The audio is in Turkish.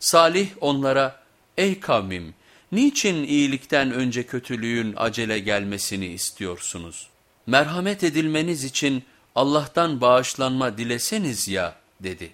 Salih onlara ey kavmim niçin iyilikten önce kötülüğün acele gelmesini istiyorsunuz? Merhamet edilmeniz için Allah'tan bağışlanma dileseniz ya dedi.